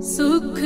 सुख